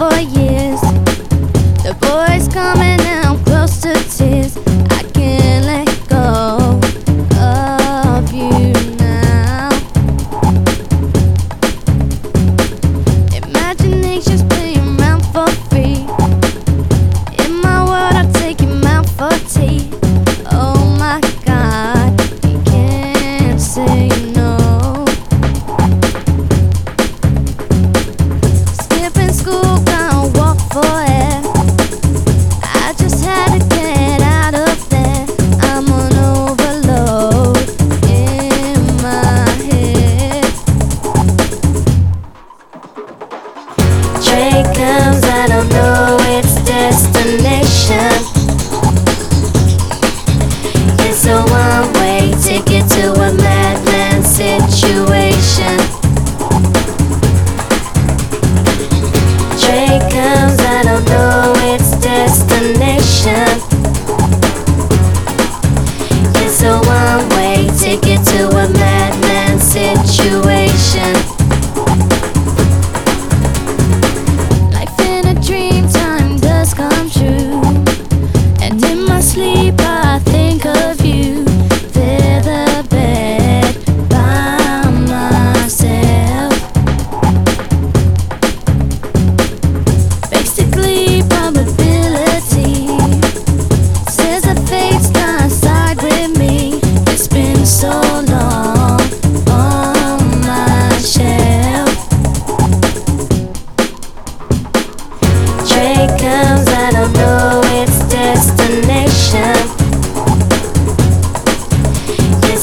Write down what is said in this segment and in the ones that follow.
for you.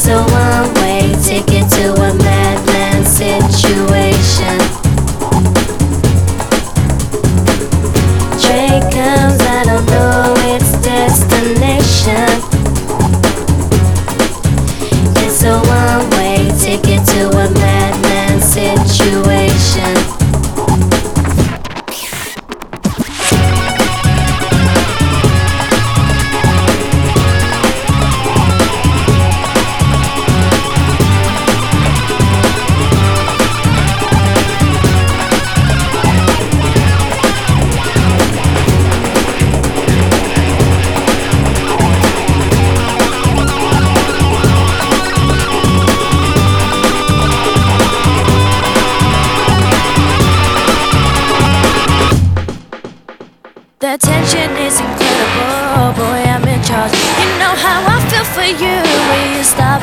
so much. The tension is incredible, boy, I'm in charge. You know how I feel for you when you stop.